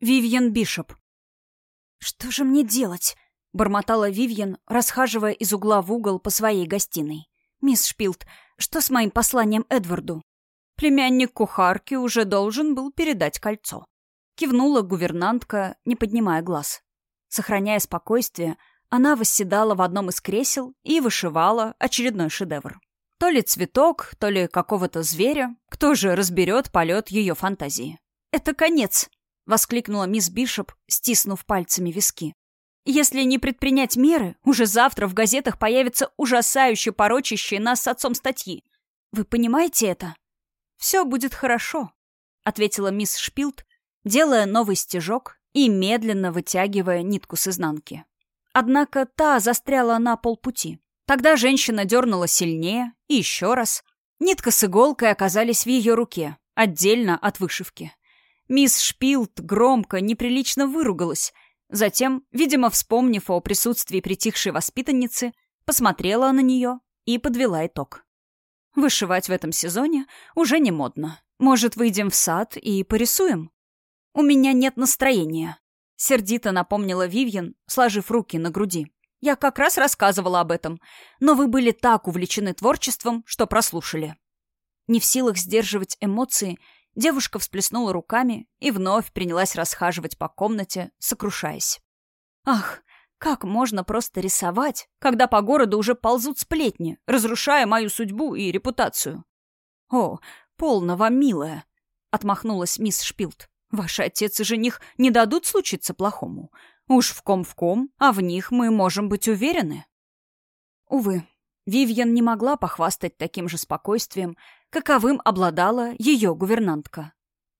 Вивьен Бишоп. «Что же мне делать?» — бормотала Вивьен, расхаживая из угла в угол по своей гостиной. «Мисс Шпилт, что с моим посланием Эдварду?» Племянник кухарки уже должен был передать кольцо. Кивнула гувернантка, не поднимая глаз. Сохраняя спокойствие, она восседала в одном из кресел и вышивала очередной шедевр. То ли цветок, то ли какого-то зверя. Кто же разберет полет ее фантазии? «Это конец!» — воскликнула мисс Бишоп, стиснув пальцами виски. «Если не предпринять меры, уже завтра в газетах появятся ужасающе порочащие нас с отцом статьи. Вы понимаете это?» «Все будет хорошо», — ответила мисс Шпилт, делая новый стежок и медленно вытягивая нитку с изнанки. Однако та застряла на полпути. Тогда женщина дернула сильнее и еще раз. Нитка с иголкой оказались в ее руке, отдельно от вышивки. Мисс Шпилт громко, неприлично выругалась. Затем, видимо, вспомнив о присутствии притихшей воспитанницы, посмотрела на нее и подвела итог. Вышивать в этом сезоне уже не модно. Может, выйдем в сад и порисуем? У меня нет настроения. Сердито напомнила Вивьен, сложив руки на груди. Я как раз рассказывала об этом, но вы были так увлечены творчеством, что прослушали. Не в силах сдерживать эмоции, девушка всплеснула руками и вновь принялась расхаживать по комнате, сокрушаясь. Ах, как можно просто рисовать, когда по городу уже ползут сплетни, разрушая мою судьбу и репутацию? О, полно вам, милая, отмахнулась мисс Шпилт. Ваш отец и жених не дадут случиться плохому. Уж в ком в ком, а в них мы можем быть уверены. Увы, Вивьен не могла похвастать таким же спокойствием, каковым обладала ее гувернантка.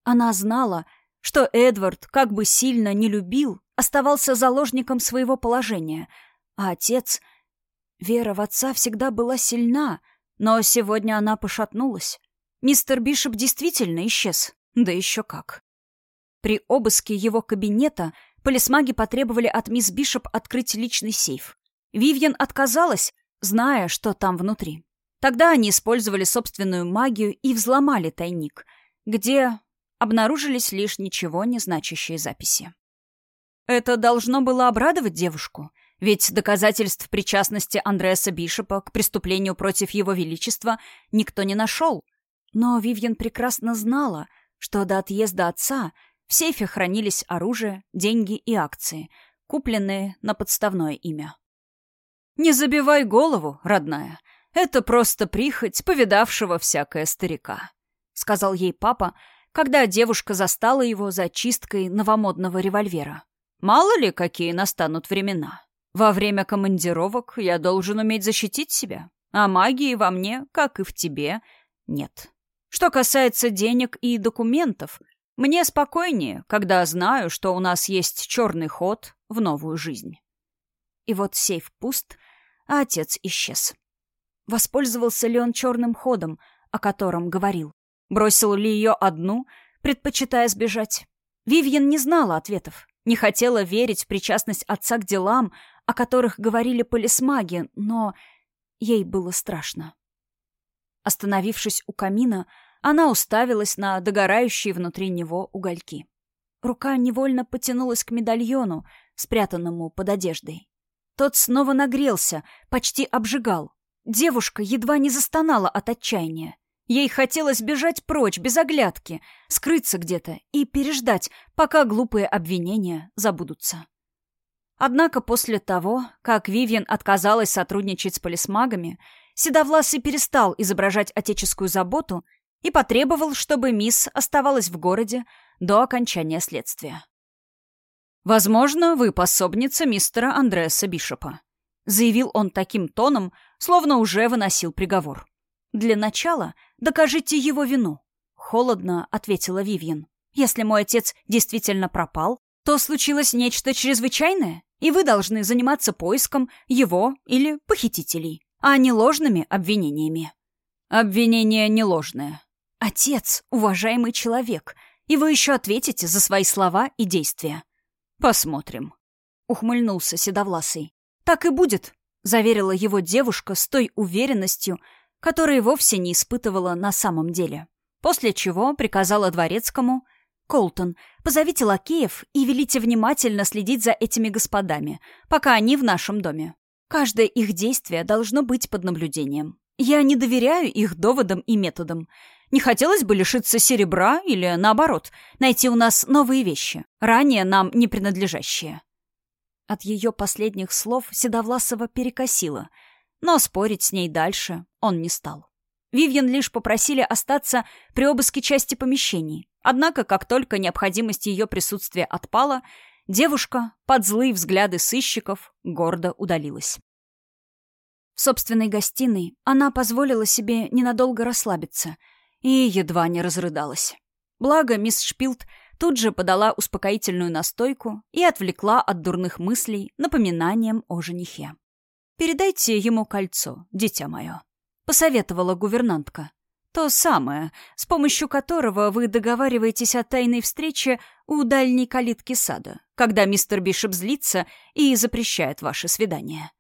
Она знала, что Эдвард, как бы сильно не любил, оставался заложником своего положения, а отец... Вера в отца всегда была сильна, но сегодня она пошатнулась. Мистер Бишоп действительно исчез, да еще как. При обыске его кабинета полисмаги потребовали от мисс Бишоп открыть личный сейф. Вивьен отказалась, зная, что там внутри. Тогда они использовали собственную магию и взломали тайник, где обнаружились лишь ничего не значащие записи. Это должно было обрадовать девушку, ведь доказательств причастности Андреаса Бишопа к преступлению против его величества никто не нашел. Но Вивьен прекрасно знала, что до отъезда отца в сейфе хранились оружие, деньги и акции, купленные на подставное имя. «Не забивай голову, родная. Это просто прихоть повидавшего всякое старика», — сказал ей папа, когда девушка застала его за чисткой новомодного револьвера. «Мало ли, какие настанут времена. Во время командировок я должен уметь защитить себя, а магии во мне, как и в тебе, нет. Что касается денег и документов, мне спокойнее, когда знаю, что у нас есть черный ход в новую жизнь». И вот сейф пуст, а отец исчез. Воспользовался ли он черным ходом, о котором говорил? Бросил ли ее одну, предпочитая сбежать? Вивьен не знала ответов, не хотела верить в причастность отца к делам, о которых говорили полисмаги, но ей было страшно. Остановившись у камина, она уставилась на догорающие внутри него угольки. Рука невольно потянулась к медальону, спрятанному под одеждой. Тот снова нагрелся, почти обжигал. Девушка едва не застонала от отчаяния. Ей хотелось бежать прочь, без оглядки, скрыться где-то и переждать, пока глупые обвинения забудутся. Однако после того, как Вивьен отказалась сотрудничать с полисмагами, Седовласый перестал изображать отеческую заботу и потребовал, чтобы мисс оставалась в городе до окончания следствия. «Возможно, вы пособница мистера Андреаса Бишопа», заявил он таким тоном, словно уже выносил приговор. «Для начала докажите его вину», — холодно ответила Вивьен. «Если мой отец действительно пропал, то случилось нечто чрезвычайное, и вы должны заниматься поиском его или похитителей, а не ложными обвинениями». «Обвинение не ложное». «Отец — уважаемый человек, и вы еще ответите за свои слова и действия». «Посмотрим», — ухмыльнулся Седовласый. «Так и будет», — заверила его девушка с той уверенностью, которой вовсе не испытывала на самом деле. После чего приказала дворецкому Колтон, позовите лакеев и велите внимательно следить за этими господами, пока они в нашем доме. Каждое их действие должно быть под наблюдением. Я не доверяю их доводам и методам. Не хотелось бы лишиться серебра или, наоборот, найти у нас новые вещи, ранее нам не принадлежащие. От ее последних слов Седовласова перекосила, но спорить с ней дальше он не стал. Вивьен лишь попросили остаться при обыске части помещений. Однако, как только необходимость ее присутствия отпала, девушка, под злые взгляды сыщиков, гордо удалилась. В собственной гостиной она позволила себе ненадолго расслабиться и едва не разрыдалась. Благо, мисс Шпилт тут же подала успокоительную настойку и отвлекла от дурных мыслей напоминанием о женихе. «Передайте ему кольцо, дитя мое», посоветовала гувернантка. То самое, с помощью которого вы договариваетесь о тайной встрече у дальней калитки сада, когда мистер Бишоп злится и запрещает ваше свидание.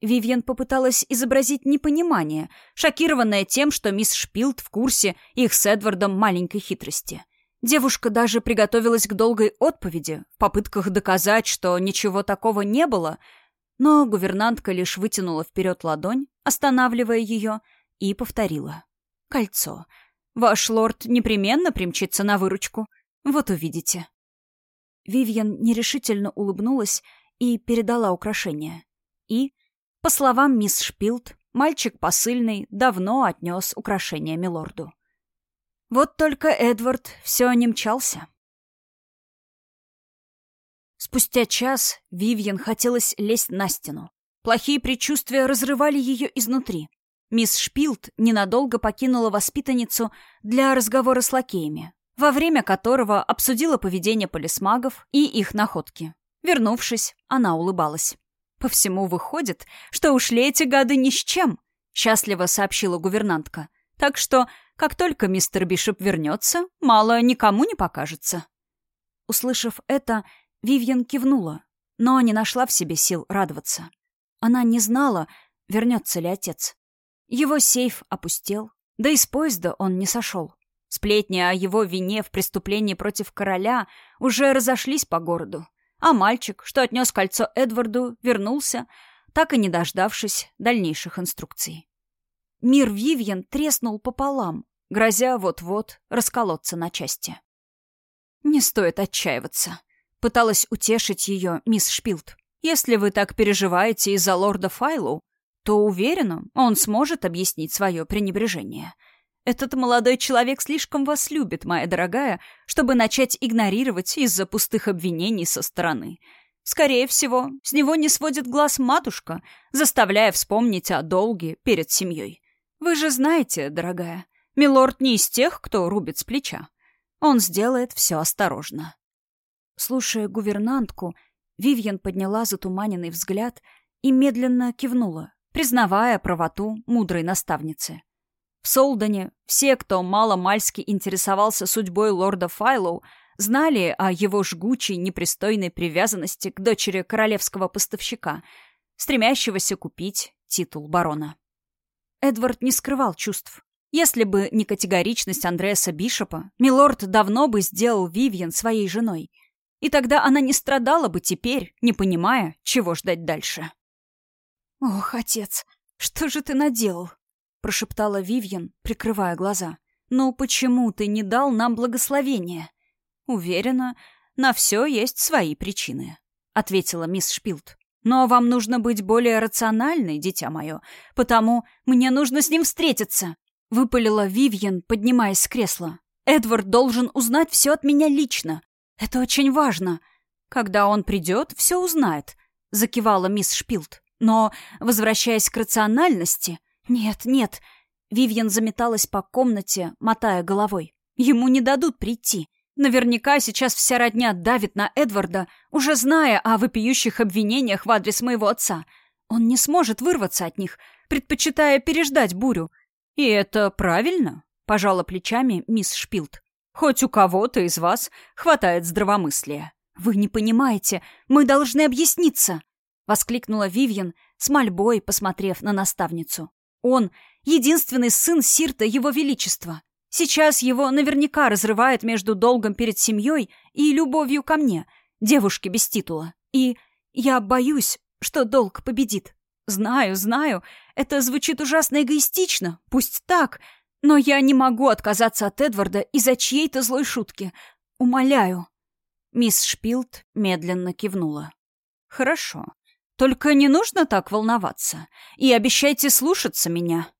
Вивьен попыталась изобразить непонимание, шокированная тем, что мисс Шпилд в курсе их с Эдвардом маленькой хитрости. Девушка даже приготовилась к долгой отповеди, в попытках доказать, что ничего такого не было, но гувернантка лишь вытянула вперед ладонь, останавливая ее, и повторила. «Кольцо. Ваш лорд непременно примчится на выручку. Вот увидите». Вивьен нерешительно улыбнулась и передала украшение. И, по словам мисс Шпилд, мальчик посыльный давно отнес украшение милорду. Вот только Эдвард все не мчался. Спустя час Вивьен хотелось лезть на стену. Плохие предчувствия разрывали ее изнутри. Мисс Шпилд ненадолго покинула воспитанницу для разговора с лакеями, во время которого обсудила поведение полисмагов и их находки. Вернувшись, она улыбалась. «По всему выходит, что ушли эти гады ни с чем», — счастливо сообщила гувернантка. «Так что, как только мистер Бишоп вернется, мало никому не покажется». Услышав это, Вивьен кивнула, но не нашла в себе сил радоваться. Она не знала, вернется ли отец. Его сейф опустел, да и с поезда он не сошел. Сплетни о его вине в преступлении против короля уже разошлись по городу, а мальчик, что отнес кольцо Эдварду, вернулся, так и не дождавшись дальнейших инструкций. Мир Вивьен треснул пополам, грозя вот-вот расколоться на части. Не стоит отчаиваться. Пыталась утешить ее мисс Шпилд. «Если вы так переживаете из-за лорда Файлу, то, уверена, он сможет объяснить свое пренебрежение. Этот молодой человек слишком вас любит, моя дорогая, чтобы начать игнорировать из-за пустых обвинений со стороны. Скорее всего, с него не сводит глаз матушка, заставляя вспомнить о долге перед семьей. Вы же знаете, дорогая, милорд не из тех, кто рубит с плеча. Он сделает все осторожно. Слушая гувернантку, Вивьен подняла затуманенный взгляд и медленно кивнула, признавая правоту мудрой наставницы. В Солдане все, кто мало-мальски интересовался судьбой лорда Файлоу, знали о его жгучей, непристойной привязанности к дочери королевского поставщика, стремящегося купить титул барона. Эдвард не скрывал чувств. Если бы не категоричность Андреаса Бишопа, милорд давно бы сделал Вивьен своей женой — и тогда она не страдала бы теперь, не понимая, чего ждать дальше. «Ох, отец, что же ты наделал?» — прошептала Вивьен, прикрывая глаза. «Ну почему ты не дал нам благословения?» «Уверена, на все есть свои причины», — ответила мисс Шпилд. «Но вам нужно быть более рациональной, дитя мое, потому мне нужно с ним встретиться», — выпалила Вивьен, поднимаясь с кресла. «Эдвард должен узнать все от меня лично. «Это очень важно. Когда он придет, все узнает», — закивала мисс Шпилд. «Но, возвращаясь к рациональности...» «Нет, нет...» Вивьен заметалась по комнате, мотая головой. «Ему не дадут прийти. Наверняка сейчас вся родня давит на Эдварда, уже зная о вопиющих обвинениях в адрес моего отца. Он не сможет вырваться от них, предпочитая переждать бурю. И это правильно?» — пожала плечами мисс Шпилд. Хоть у кого-то из вас хватает здравомыслия. Вы не понимаете, мы должны объясниться, воскликнула Вивьен с мольбой, посмотрев на наставницу. Он единственный сын Сирта его величества. Сейчас его наверняка разрывает между долгом перед семьей и любовью ко мне, девушке без титула. И я боюсь, что долг победит. Знаю, знаю, это звучит ужасно эгоистично, пусть так, но я не могу отказаться от Эдварда из-за чьей-то злой шутки. Умоляю. Мисс Шпилд медленно кивнула. Хорошо. Только не нужно так волноваться. И обещайте слушаться меня.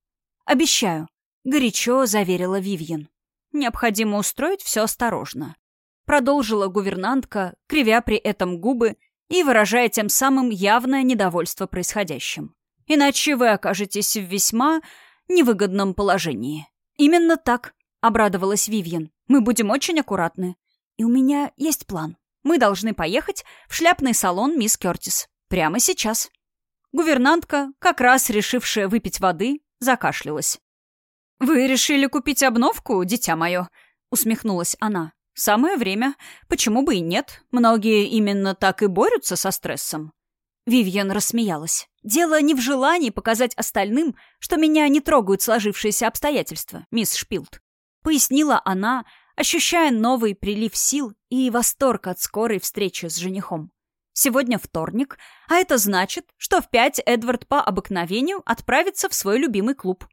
Обещаю. Горячо заверила Вивьен. Необходимо устроить все осторожно. Продолжила гувернантка, кривя при этом губы и выражая тем самым явное недовольство происходящим. Иначе вы окажетесь в весьма невыгодном положении. Именно так, обрадовалась Вивьен. Мы будем очень аккуратны. И у меня есть план. Мы должны поехать в шляпный салон мисс Кертис. Прямо сейчас. Гувернантка, как раз решившая выпить воды, закашлялась. «Вы решили купить обновку, дитя мое?» — усмехнулась она. Самое время. Почему бы и нет? Многие именно так и борются со стрессом. Вивьен рассмеялась. «Дело не в желании показать остальным, что меня не трогают сложившиеся обстоятельства, мисс Шпилд», — пояснила она, ощущая новый прилив сил и восторг от скорой встречи с женихом. «Сегодня вторник, а это значит, что в пять Эдвард по обыкновению отправится в свой любимый клуб,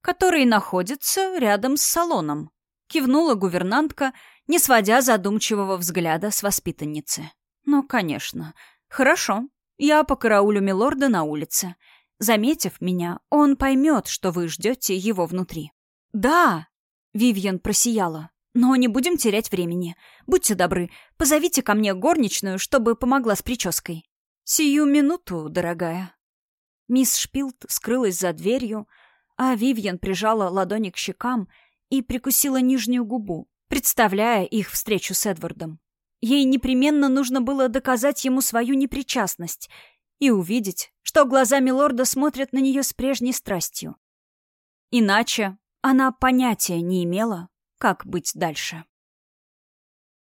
который находится рядом с салоном», — кивнула гувернантка, не сводя задумчивого взгляда с воспитанницы. «Ну, конечно. Хорошо. Я покараулю милорда на улице. Заметив меня, он поймет, что вы ждете его внутри». «Да!» — Вивьен просияла. «Но не будем терять времени. Будьте добры, позовите ко мне горничную, чтобы помогла с прической». «Сию минуту, дорогая». Мисс Шпилд скрылась за дверью, а Вивьен прижала ладони к щекам и прикусила нижнюю губу, представляя их встречу с Эдвардом. Ей непременно нужно было доказать ему свою непричастность и увидеть, что глаза Милорда смотрят на нее с прежней страстью. Иначе она понятия не имела, как быть дальше.